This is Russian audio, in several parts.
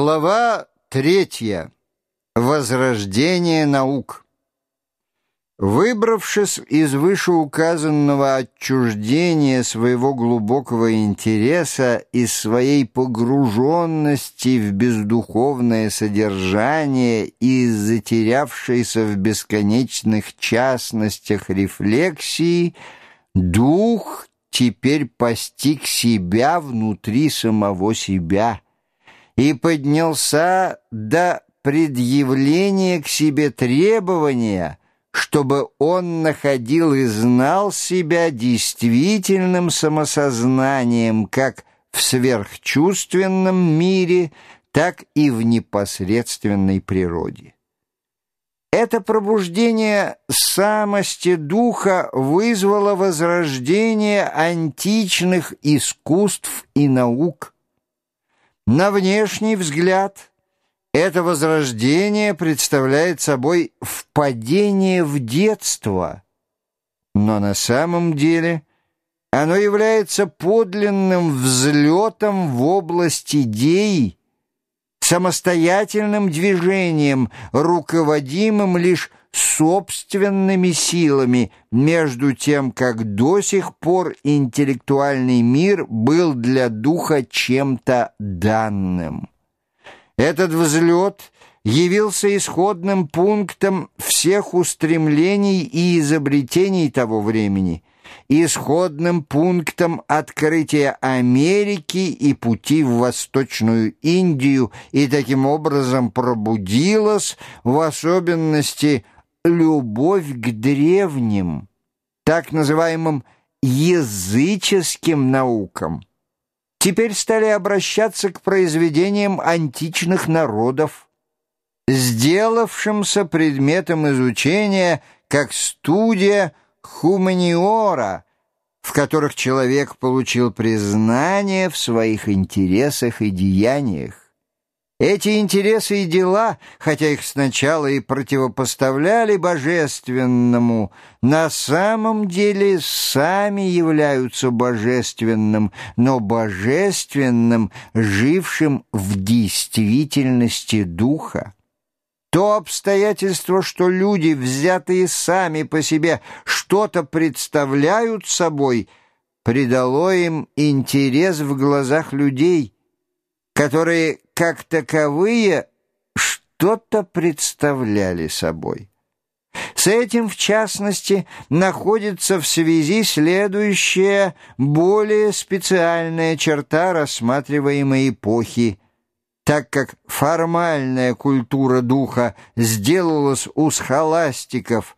Глава третья. Возрождение наук. Выбравшись из вышеуказанного отчуждения своего глубокого интереса и своей погруженности в бездуховное содержание и затерявшейся в бесконечных частностях рефлексии, дух теперь постиг себя внутри самого себя – и поднялся до предъявления к себе требования, чтобы он находил и знал себя действительным самосознанием как в сверхчувственном мире, так и в непосредственной природе. Это пробуждение самости духа вызвало возрождение античных искусств и наук – на внешний взгляд это возрождение представляет собой впадение в детство, но на самом деле оно является подлинным взлетом в область идей, самостоятельным движением, руководимым лишь собственными силами, между тем, как до сих пор интеллектуальный мир был для духа чем-то данным. Этот взлет явился исходным пунктом всех устремлений и изобретений того времени, исходным пунктом открытия Америки и пути в Восточную Индию, и таким образом пробудилась, в особенности, любовь к древним, так называемым языческим наукам, теперь стали обращаться к произведениям античных народов, сделавшимся предметом изучения как студия хуманиора, в которых человек получил признание в своих интересах и деяниях. Эти интересы и дела, хотя их сначала и противопоставляли божественному, на самом деле сами являются божественным, но божественным, жившим в действительности духа. То обстоятельство, что люди, взятые сами по себе, что-то представляют собой, придало им интерес в глазах людей – которые, как таковые, что-то представляли собой. С этим, в частности, находится в связи следующая, более специальная черта рассматриваемой эпохи, так как формальная культура духа сделалась у схоластиков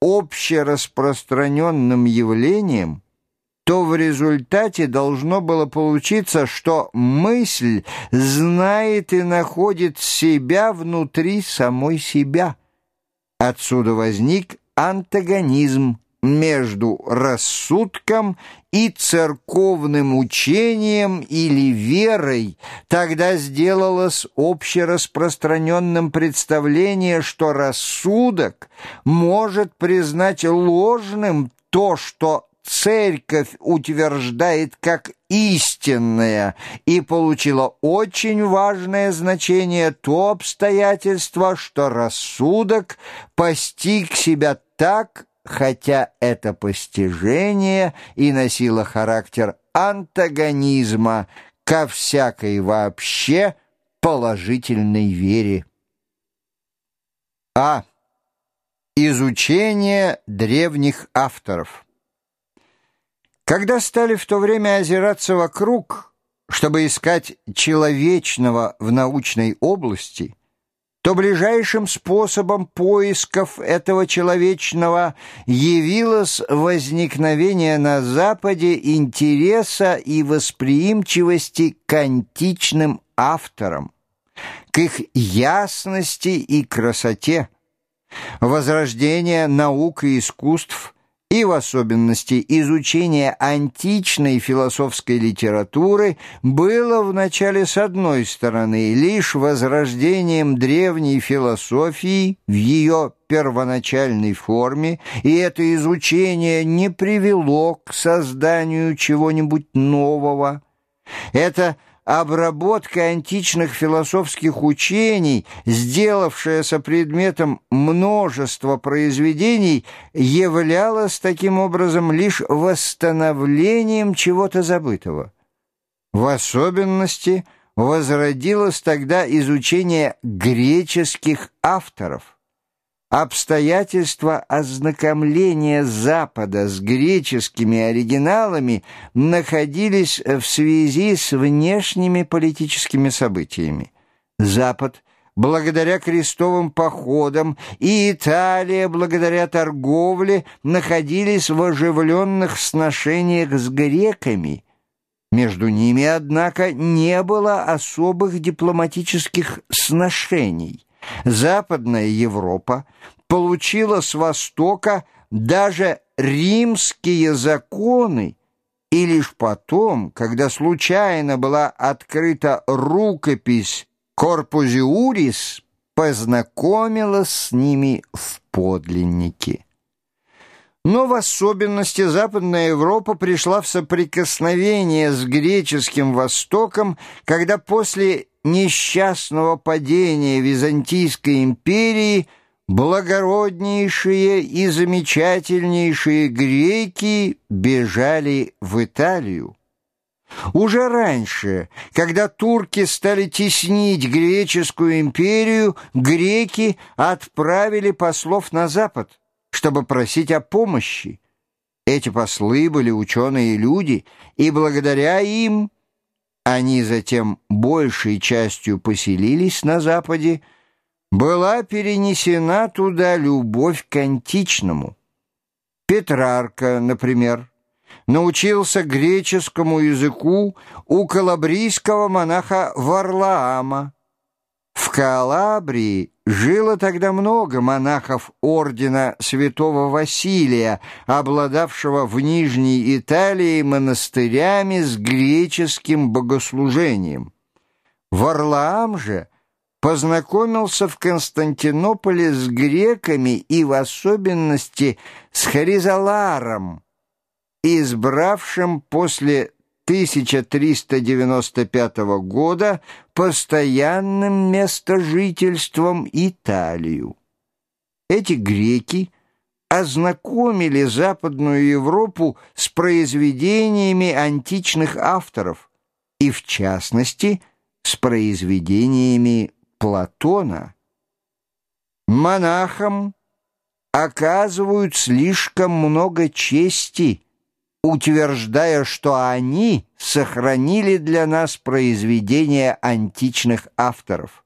общераспространенным явлением – то в результате должно было получиться, что мысль знает и находит себя внутри самой себя. Отсюда возник антагонизм между рассудком и церковным учением или верой, тогда сделалось общераспространенным представление, что рассудок может признать ложным то, что церковь утверждает как истинное и получила очень важное значение то обстоятельство, что рассудок постиг себя так, хотя это постижение и носило характер антагонизма ко всякой вообще положительной вере. А. Изучение древних авторов когда стали в то время озираться вокруг, чтобы искать человечного в научной области, то ближайшим способом поисков этого человечного явилось возникновение на Западе интереса и восприимчивости к античным авторам, к их ясности и красоте, возрождение наук и искусств – и в особенности изучение античной философской литературы было вначале с одной стороны лишь возрождением древней философии в ее первоначальной форме, и это изучение не привело к созданию чего-нибудь нового. Это обработка античных философских учений, сделавшаяся предметом множества произведений, являлась таким образом лишь восстановлением чего-то забытого. В особенности возродилось тогда изучение греческих авторов – Обстоятельства ознакомления Запада с греческими оригиналами находились в связи с внешними политическими событиями. Запад, благодаря крестовым походам, и Италия, благодаря торговле, находились в оживленных сношениях с греками. Между ними, однако, не было особых дипломатических сношений. Западная Европа получила с Востока даже римские законы, и лишь потом, когда случайно была открыта рукопись «Корпузиурис», познакомилась с ними в подлиннике. Но в особенности Западная Европа пришла в соприкосновение с греческим Востоком, когда после несчастного падения Византийской империи благороднейшие и замечательнейшие греки бежали в Италию. Уже раньше, когда турки стали теснить греческую империю, греки отправили послов на запад, чтобы просить о помощи. Эти послы были ученые люди, и благодаря им они затем большей частью поселились на Западе, была перенесена туда любовь к античному. Петрарка, например, научился греческому языку у калабрийского монаха Варлаама. В Калабрии жило тогда много монахов ордена святого Василия, обладавшего в Нижней Италии монастырями с греческим богослужением. Варлаам же познакомился в Константинополе с греками и в особенности с Харизаларом, избравшим после 1395 года постоянным местожительством Италию. Эти греки ознакомили Западную Европу с произведениями античных авторов и, в частности, с произведениями Платона. Монахам оказывают слишком много чести – утверждая, что они сохранили для нас произведения античных авторов.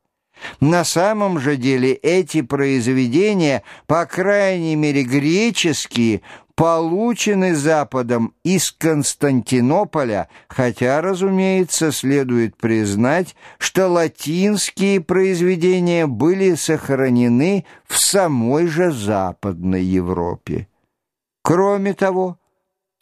На самом же деле эти произведения, по крайней мере греческие, получены Западом из Константинополя, хотя, разумеется, следует признать, что латинские произведения были сохранены в самой же Западной Европе. Кроме того,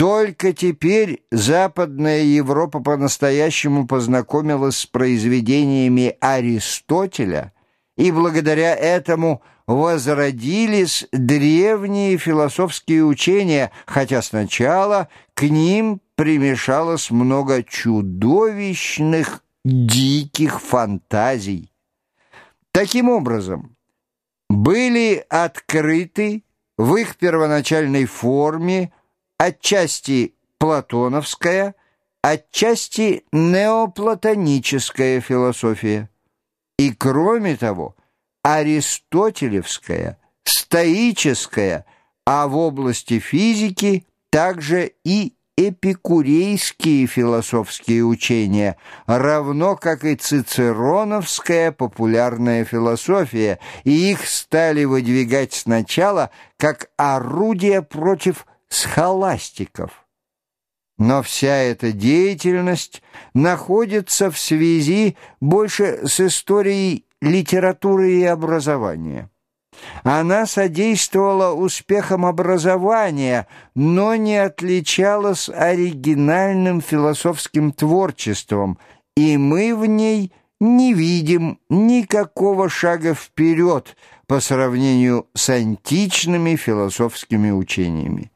только теперь Западная Европа по-настоящему познакомилась с произведениями Аристотеля, и благодаря этому возродились древние философские учения, хотя сначала к ним примешалось много чудовищных, диких фантазий. Таким образом, были открыты в их первоначальной форме отчасти платоновская, отчасти неоплатоническая философия. И кроме того, аристотелевская, стоическая, а в области физики также и эпикурейские философские учения, равно как и цицероновская популярная философия, и их стали выдвигать сначала как орудие против схоластиков. Но вся эта деятельность находится в связи больше с историей литературы и образования. Она содействовала успехам образования, но не отличалась оригинальным философским творчеством, и мы в ней не видим никакого шага вперед по сравнению с античными философскими учениями.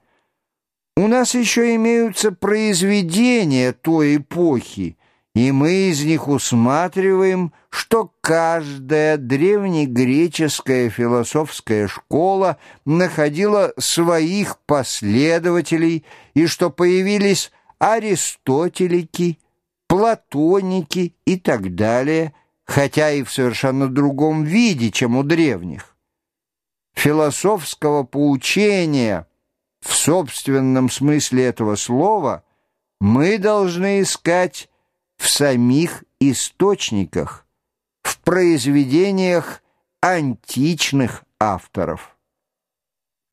У нас еще имеются произведения той эпохи, и мы из них усматриваем, что каждая древнегреческая философская школа находила своих последователей и что появились аристотелики, платоники и так далее, хотя и в совершенно другом виде, чем у древних. Философского поучения в собственном смысле этого слова мы должны искать в самих источниках, в произведениях античных авторов.